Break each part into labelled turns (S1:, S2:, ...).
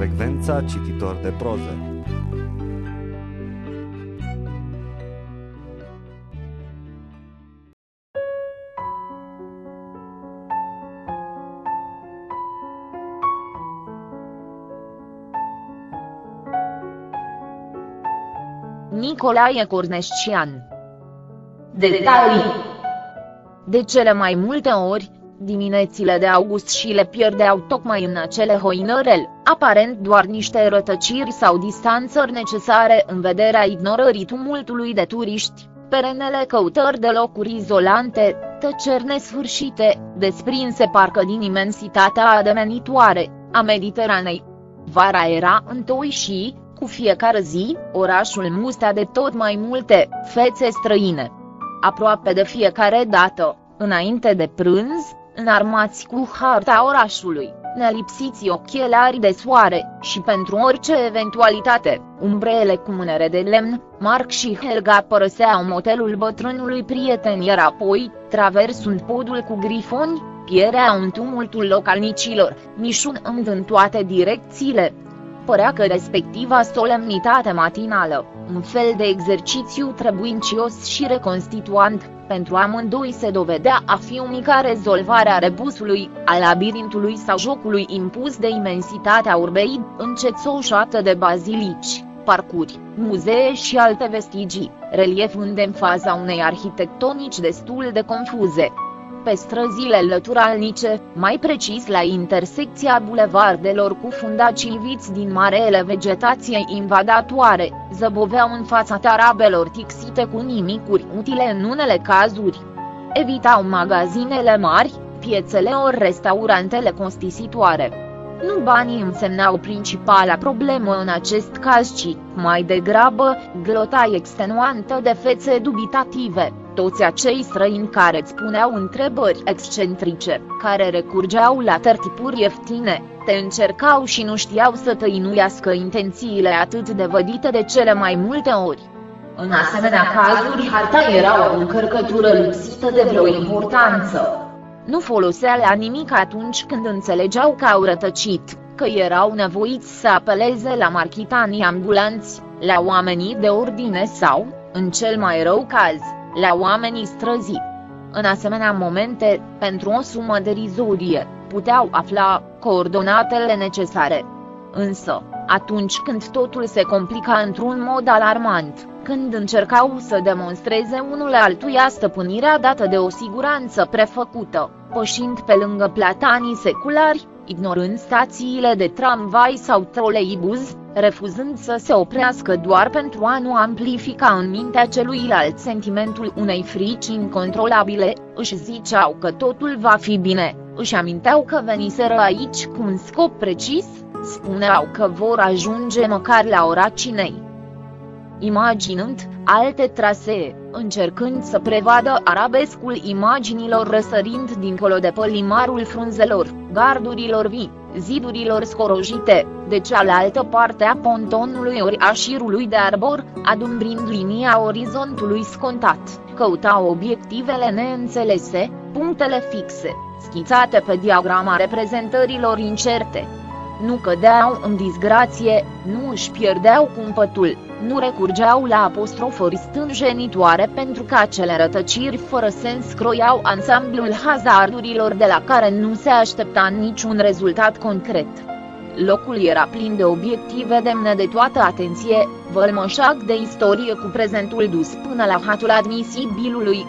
S1: frecvența cititor de proză.
S2: Nicolae Corneșcian Detalii De cele mai multe ori, diminețile de august și le pierdeau tocmai în acele hoinărel, aparent doar niște rătăciri sau distanțări necesare în vederea ignorării tumultului de turiști, perenele căutări de locuri izolante, tăceri nesfârșite, desprinse parcă din imensitatea ademenitoare a Mediteranei. Vara era întoi și, cu fiecare zi, orașul mustea de tot mai multe fețe străine. Aproape de fiecare dată, înainte de prânz, înarmați cu harta orașului, nelipsiți ochelari de soare, și pentru orice eventualitate, umbrele cu mânere de lemn, Mark și Helga părăseau motelul bătrânului prieten iar apoi, traversând podul cu grifoni, piereau în tumultul localnicilor, mișunând în toate direcțiile, părea că respectiva solemnitate matinală, un fel de exercițiu trebuincios și reconstituant, pentru amândoi se dovedea a fi unica rezolvare a rebusului, a labirintului sau jocului impus de imensitatea urbei, încețoșată de bazilici, parcuri, muzee și alte vestigii, reliefând în faza unei arhitectonici destul de confuze pe străzile lăturalnice, mai precis la intersecția bulevardelor cu fundacii viți din marele vegetație invadatoare, zăboveau în fața tarabelor tixite cu nimicuri utile în unele cazuri. Evitau magazinele mari, piețele ori restaurantele costisitoare. Nu banii însemnau principala problemă în acest caz, ci, mai degrabă, glota extenuantă de fețe dubitative toți acei străini care îți puneau întrebări excentrice, care recurgeau la tertipuri ieftine, te încercau și nu știau să tăinuiască intențiile atât de vădite de cele mai multe ori. În asemenea cazuri, harta era o încărcătură lipsită de vreo importanță. Nu folosea la nimic atunci când înțelegeau că au rătăcit, că erau nevoiți să apeleze la marchitanii ambulanți, la oamenii de ordine sau, în cel mai rău caz, la oamenii străzii. În asemenea momente, pentru o sumă derizorie, puteau afla coordonatele necesare. Însă, atunci când totul se complica într-un mod alarmant, când încercau să demonstreze unul altuia stăpânirea dată de o siguranță prefăcută, pășind pe lângă platanii seculari, ignorând stațiile de tramvai sau troleibuz, refuzând să se oprească doar pentru a nu amplifica în mintea celuilalt sentimentul unei frici incontrolabile, își ziceau că totul va fi bine, își aminteau că veniseră aici cu un scop precis, spuneau că vor ajunge măcar la ora cinei. Imaginând alte trasee, încercând să prevadă arabescul imaginilor răsărind dincolo de pălimarul frunzelor, gardurilor vii, zidurilor scorojite, de cealaltă parte a pontonului ori a șirului de arbor, adumbrind linia orizontului scontat, căuta obiectivele neînțelese, punctele fixe, schițate pe diagrama reprezentărilor incerte, nu cădeau în disgrație, nu își pierdeau cumpătul, nu recurgeau la apostrofări stânjenitoare pentru că acele rătăciri fără sens croiau ansamblul hazardurilor de la care nu se aștepta niciun rezultat concret. Locul era plin de obiective demne de toată atenție, vălmășac de istorie cu prezentul dus până la hatul admisibilului.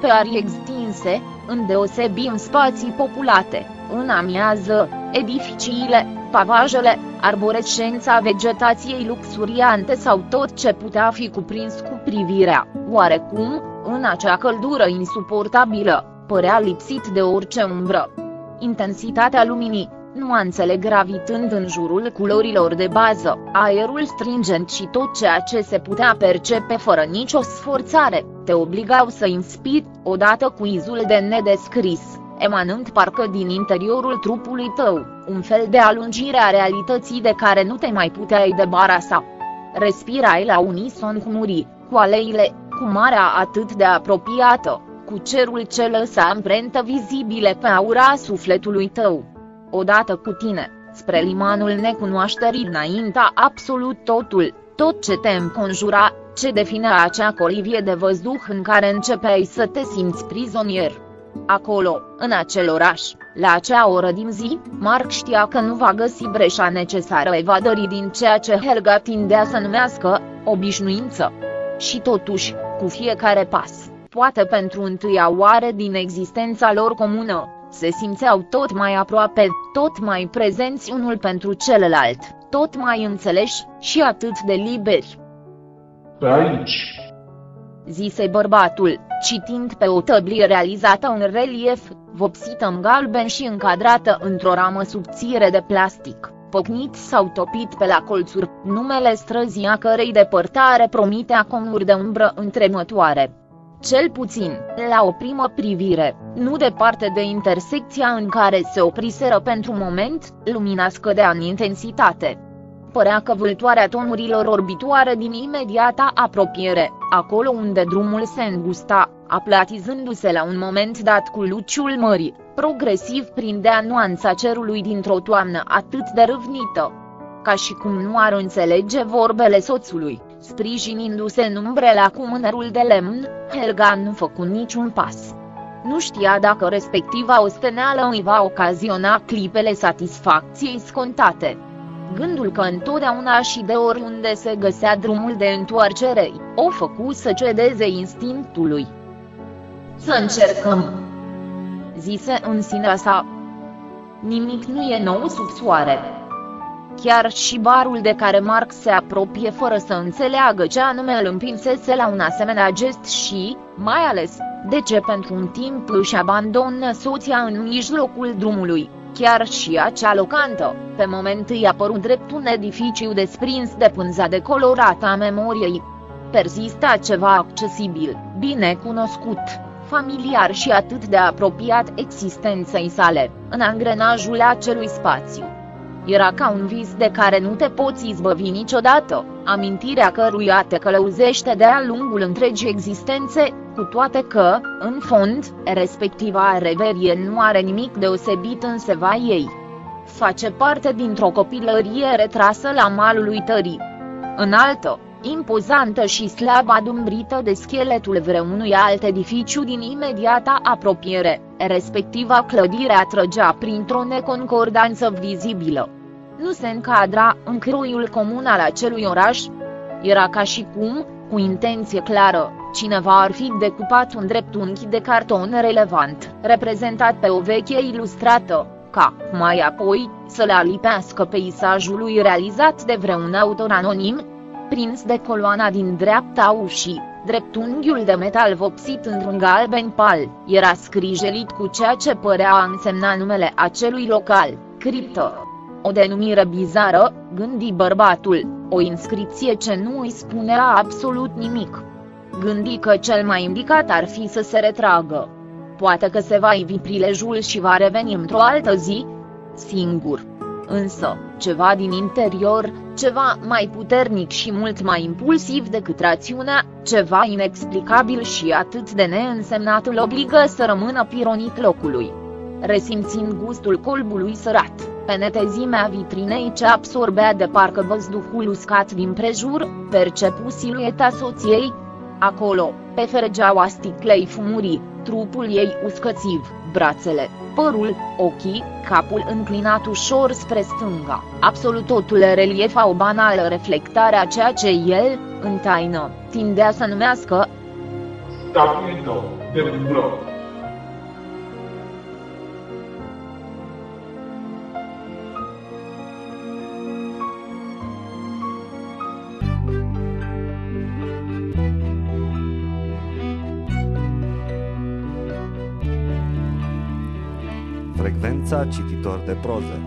S2: Pe arii extinse, îndeosebi în spații populate, în amiază, edificiile, pavajele, arborescența vegetației luxuriante sau tot ce putea fi cuprins cu privirea, oarecum, în acea căldură insuportabilă, părea lipsit de orice umbră. Intensitatea luminii, nuanțele gravitând în jurul culorilor de bază, aerul stringent și tot ceea ce se putea percepe fără nicio sforțare, te obligau să inspiri, odată cu izul de nedescris emanând parcă din interiorul trupului tău, un fel de alungire a realității de care nu te mai puteai debarasa. Respirai la unison cu murii, cu aleile, cu marea atât de apropiată, cu cerul ce lăsa amprentă vizibile pe aura sufletului tău. Odată cu tine, spre limanul necunoașterii înainta absolut totul, tot ce te înconjura, ce definea acea colivie de văzduh în care începeai să te simți prizonier. Acolo, în acel oraș, la acea oră din zi, Mark știa că nu va găsi breșa necesară evadării din ceea ce Helga tindea să numească obișnuință. Și totuși, cu fiecare pas, poate pentru întâia oară din existența lor comună, se simțeau tot mai aproape, tot mai prezenți unul pentru celălalt, tot mai înțeleși și atât de liberi.
S3: Pe aici,
S2: zise bărbatul, citind pe o tăblie realizată în relief, vopsită în galben și încadrată într-o ramă subțire de plastic, pocnit sau topit pe la colțuri, numele străzii a cărei depărtare promitea conuri de umbră întremătoare. Cel puțin, la o primă privire, nu departe de intersecția în care se opriseră pentru moment, lumina scădea în intensitate. Părea că vâltoarea tonurilor orbitoare din imediata apropiere, acolo unde drumul se îngusta, aplatizându-se la un moment dat cu luciul mării, progresiv prindea nuanța cerului dintr-o toamnă atât de râvnită. Ca și cum nu ar înțelege vorbele soțului, sprijinindu-se în umbrele cu mânerul de lemn, Helga nu făcu niciun pas. Nu știa dacă respectiva osteneală îi va ocaziona clipele satisfacției scontate. Gândul că întotdeauna și de oriunde se găsea drumul de întoarcere, o făcu să cedeze instinctului. Să încercăm, zise în sinea sa. Nimic nu e nou sub soare. Chiar și barul de care Mark se apropie fără să înțeleagă ce anume îl împinsese la un asemenea gest și, mai ales, de ce pentru un timp își abandonă soția în mijlocul drumului. Chiar și acea locantă, pe moment îi apărut drept un edificiu desprins de pânza decolorată a memoriei. Persista ceva accesibil, bine cunoscut, familiar și atât de apropiat existenței sale, în angrenajul acelui spațiu. Era ca un vis de care nu te poți izbăvi niciodată, amintirea căruia te călăuzește de-a lungul întregii existențe, cu toate că, în fond, respectiva reverie nu are nimic deosebit în seva ei. Face parte dintr-o copilărie retrasă la malul uitării. Înaltă, impozantă și slab adumbrită de scheletul vreunui alt edificiu din imediata apropiere, respectiva clădire atrăgea printr-o neconcordanță vizibilă. Nu se încadra în croiul comun al acelui oraș. Era ca și cum, cu intenție clară, cineva ar fi decupat un dreptunghi de carton relevant, reprezentat pe o veche ilustrată, ca, mai apoi, să le alipească peisajului realizat de vreun autor anonim, prins de coloana din dreapta ușii. Dreptunghiul de metal vopsit într-un galben pal, era scrijelit cu ceea ce părea a însemna numele acelui local, criptă. O denumire bizară, gândi bărbatul, o inscripție ce nu îi spunea absolut nimic. Gândi că cel mai indicat ar fi să se retragă. Poate că se va ivi prilejul și va reveni într-o altă zi, singur. Însă, ceva din interior, ceva mai puternic și mult mai impulsiv decât rațiunea, ceva inexplicabil și atât de neînsemnat îl obligă să rămână pironit locului. Resimțind gustul colbului sărat, pe netezimea vitrinei ce absorbea de parcă văzduhul uscat din prejur, percepu silueta soției. Acolo, pe fergeaua sticlei fumurii, trupul ei uscățiv, brațele, părul, ochii, capul înclinat ușor spre stânga, absolut totul reliefa o banală reflectare a ceea ce el, în taină, tindea să numească
S3: statuetă de umbră.
S1: Frecvența cititor de proză.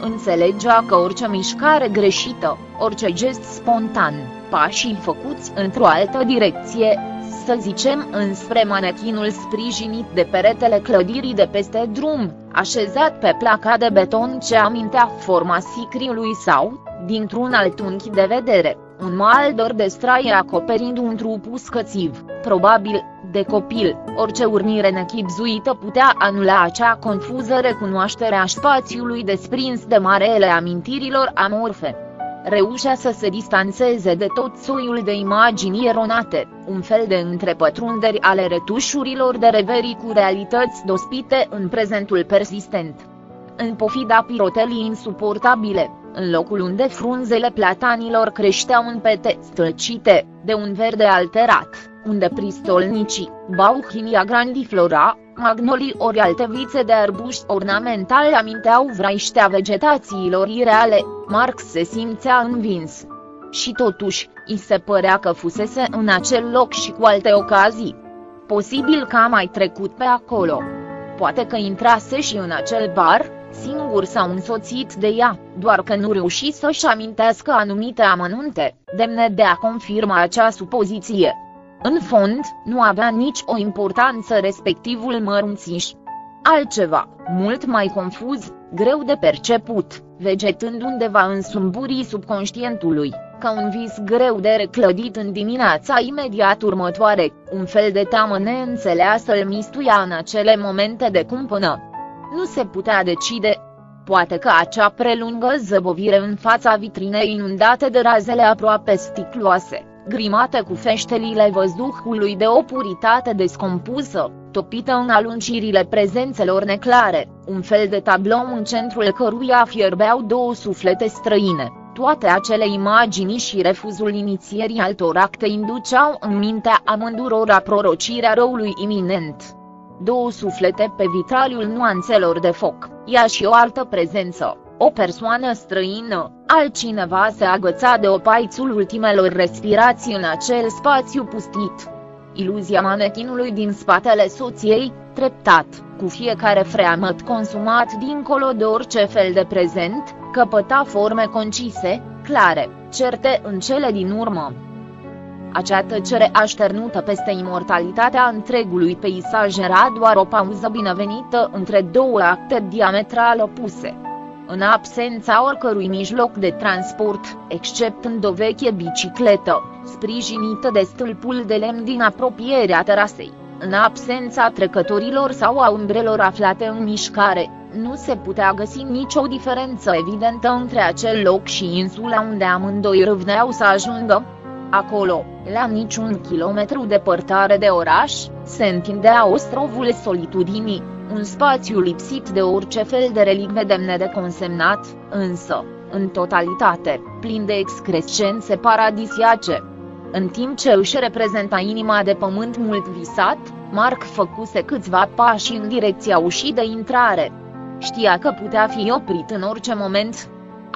S2: Înțelegea că orice mișcare greșită, orice gest spontan, pașii făcuți într-o altă direcție, să zicem înspre manechinul sprijinit de peretele clădirii de peste drum, așezat pe placa de beton ce amintea forma sicriului sau, dintr-un alt unghi de vedere, un maldor de straie acoperind un trup uscățiv, probabil, De copil, orice urnire nechipzuită putea anula acea confuză recunoaștere a spațiului desprins de marele amintirilor amorfe. Reușea să se distanțeze de tot soiul de imagini eronate, un fel de întrepătrunderi ale retușurilor de reverii cu realități dospite în prezentul persistent. În pofida pirotelii insuportabile, în locul unde frunzele platanilor creșteau în pete stălcite, de un verde alterat, unde pristolnicii, bauhinia grandiflora, magnolii ori alte vițe de arbuși ornamentale aminteau vraiștea vegetațiilor ireale, Marx se simțea învins. Și totuși, îi se părea că fusese în acel loc și cu alte ocazii. Posibil că a mai trecut pe acolo. Poate că intrase și în acel bar, singur sau însoțit de ea, doar că nu reuși să-și amintească anumite amănunte, demne de a confirma acea supoziție. În fond, nu avea nici o importanță respectivul mărunțiș. Altceva, mult mai confuz, greu de perceput, vegetând undeva în sumburii subconștientului, ca un vis greu de reclădit în dimineața imediat următoare, un fel de teamă neînțeleasă îl mistuia în acele momente de cumpănă. Nu se putea decide. Poate că acea prelungă zăbovire în fața vitrinei inundate de razele aproape sticloase, grimate cu feștelile văzduhului de o puritate descompusă, topită în alungirile prezențelor neclare, un fel de tablou în centrul căruia fierbeau două suflete străine. Toate acele imagini și refuzul inițierii altor acte induceau în mintea amândurora prorocirea răului iminent două suflete pe vitraliul nuanțelor de foc, ea și o altă prezență, o persoană străină, altcineva se agăța de opaițul ultimelor respirații în acel spațiu pustit. Iluzia manechinului din spatele soției, treptat, cu fiecare freamăt consumat dincolo de orice fel de prezent, căpăta forme concise, clare, certe în cele din urmă. Acea tăcere așternută peste imortalitatea întregului peisaj era doar o pauză binevenită între două acte diametral opuse. În absența oricărui mijloc de transport, exceptând o veche bicicletă, sprijinită de stâlpul de lemn din apropierea terasei, în absența trecătorilor sau a umbrelor aflate în mișcare, nu se putea găsi nicio diferență evidentă între acel loc și insula unde amândoi râvneau să ajungă, Acolo, la niciun kilometru departare de oraș, se întindea ostrovul solitudinii, un spațiu lipsit de orice fel de relicve demne de consemnat, însă, în totalitate, plin de excrescențe paradisiace. În timp ce își reprezenta inima de pământ mult visat, Mark făcuse câțiva pași în direcția ușii de intrare. Știa că putea fi oprit în orice moment,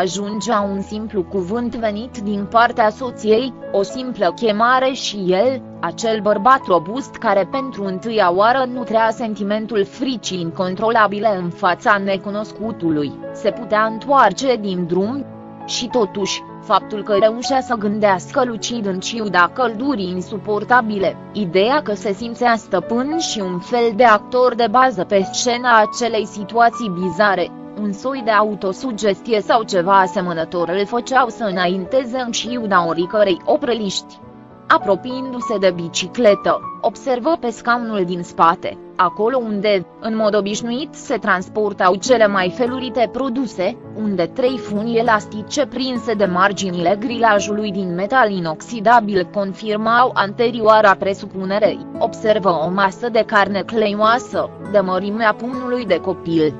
S2: Ajungea un simplu cuvânt venit din partea soției, o simplă chemare și el, acel bărbat robust care pentru întâia oară nutrea sentimentul fricii incontrolabile în fața necunoscutului, se putea întoarce din drum. Și totuși, faptul că reușea să gândească lucid în ciuda căldurii insuportabile, ideea că se simțea stăpân și un fel de actor de bază pe scena acelei situații bizare, un soi de autosugestie sau ceva asemănător îl făceau să înainteze în ciuda oricărei opreliști. Apropiindu-se de bicicletă, observă pe scaunul din spate, acolo unde, în mod obișnuit, se transportau cele mai felurite produse, unde trei funi elastice prinse de marginile grilajului din metal inoxidabil confirmau anterioara presupunerei, observă o masă de carne cleioasă, de mărimea pumnului de copil,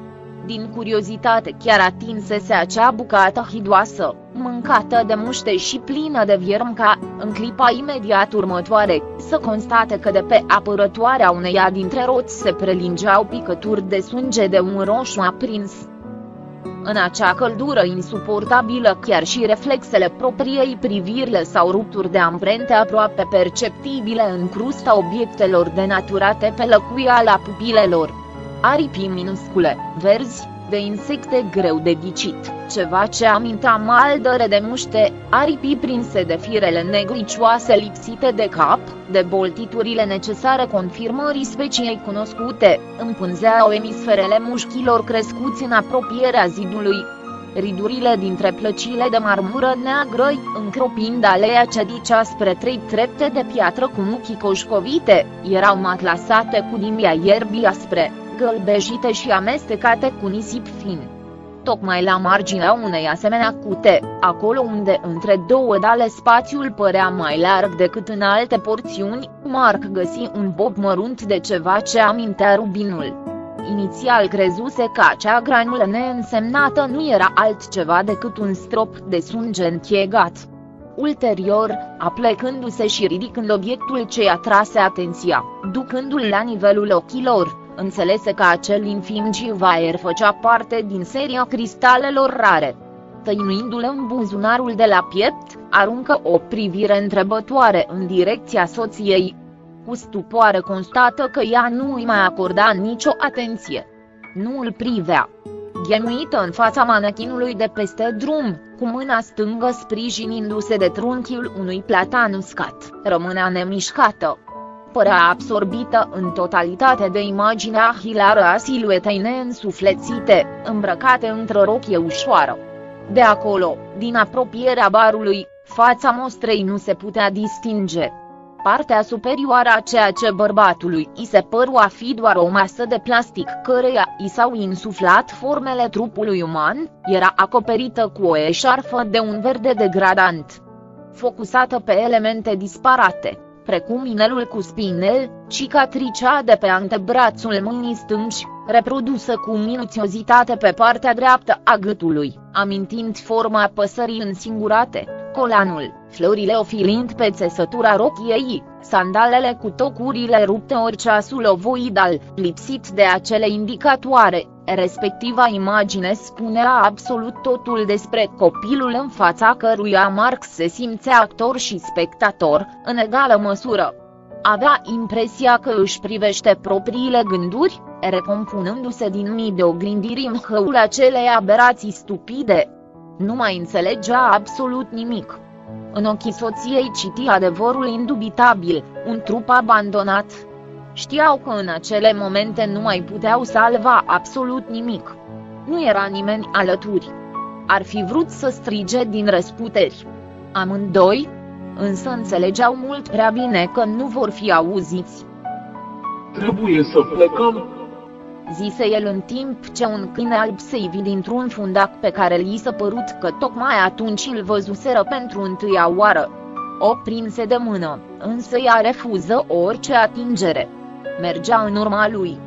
S2: din curiozitate chiar atinsese acea bucată hidoasă, mâncată de muște și plină de vierm ca, în clipa imediat următoare, să constate că de pe apărătoarea uneia dintre roți se prelingeau picături de sânge de un roșu aprins. În acea căldură insuportabilă chiar și reflexele propriei privirile sau rupturi de amprente aproape perceptibile în crusta obiectelor denaturate pe lăcuiala pupilelor aripii minuscule, verzi, de insecte greu de ghicit, ceva ce aminta maldăre de muște, aripii prinse de firele negricioase lipsite de cap, de boltiturile necesare confirmării speciei cunoscute, împânzeau emisferele mușchilor crescuți în apropierea zidului. ridurile dintre plăcile de marmură neagră, încropind aleea ce dicea spre trei trepte de piatră cu muchii coșcovite, erau matlasate cu dimia ierbii aspre, gălbejite și amestecate cu nisip fin. Tocmai la marginea unei asemenea cute, acolo unde între două dale spațiul părea mai larg decât în alte porțiuni, Mark găsi un bob mărunt de ceva ce amintea rubinul. Inițial crezuse că acea granulă neînsemnată nu era altceva decât un strop de sânge închegat. Ulterior, aplecându-se și ridicând obiectul ce i-a trase atenția, ducându-l la nivelul ochilor, înțelese că acel infim givaer făcea parte din seria cristalelor rare. Tăinuindu-le în buzunarul de la piept, aruncă o privire întrebătoare în direcția soției. Cu stupoare constată că ea nu îi mai acorda nicio atenție. Nu îl privea. Ghemuită în fața manechinului de peste drum, cu mâna stângă sprijinindu-se de trunchiul unui platan uscat, rămânea nemișcată părea absorbită în totalitate de imaginea hilară a siluetei neînsuflețite, îmbrăcate într-o rochie ușoară. De acolo, din apropierea barului, fața mostrei nu se putea distinge. Partea superioară a ceea ce bărbatului i se păru a fi doar o masă de plastic căreia i s-au insuflat formele trupului uman, era acoperită cu o eșarfă de un verde degradant. Focusată pe elemente disparate, precum inelul cu spinel, cicatricea de pe antebrațul mâinii stângi, reprodusă cu minuțiozitate pe partea dreaptă a gâtului, amintind forma păsării însingurate, colanul, florile ofilind pe țesătura rochiei, sandalele cu tocurile rupte ori ceasul ovoidal, lipsit de acele indicatoare, respectiva imagine spunea absolut totul despre copilul în fața căruia Marx se simțea actor și spectator, în egală măsură. Avea impresia că își privește propriile gânduri, recompunându-se din mii de oglindiri în hăul acelei aberații stupide. Nu mai înțelegea absolut nimic. În ochii soției citi adevărul indubitabil, un trup abandonat, Știau că în acele momente nu mai puteau salva absolut nimic. Nu era nimeni alături. Ar fi vrut să strige din răsputeri. Amândoi, însă înțelegeau mult prea bine că nu vor fi auziți.
S3: Trebuie să plecăm?
S2: Zise el în timp ce un câine alb se ivi dintr-un fundac pe care li s-a părut că tocmai atunci îl văzuseră pentru întâia oară. O prinse de mână, însă ea refuză orice atingere mergea în urma lui.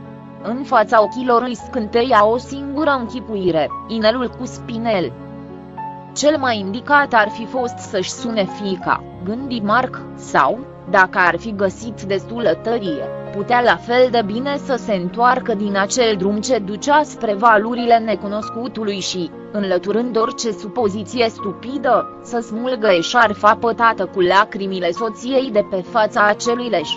S2: În fața ochilor îi scânteia o singură închipuire, inelul cu spinel. Cel mai indicat ar fi fost să-și sune fica, gândi Mark, sau, dacă ar fi găsit destulă tărie, putea la fel de bine să se întoarcă din acel drum ce ducea spre valurile necunoscutului și, înlăturând orice supoziție stupidă, să smulgă eșarfa pătată cu lacrimile soției de pe fața acelui leș.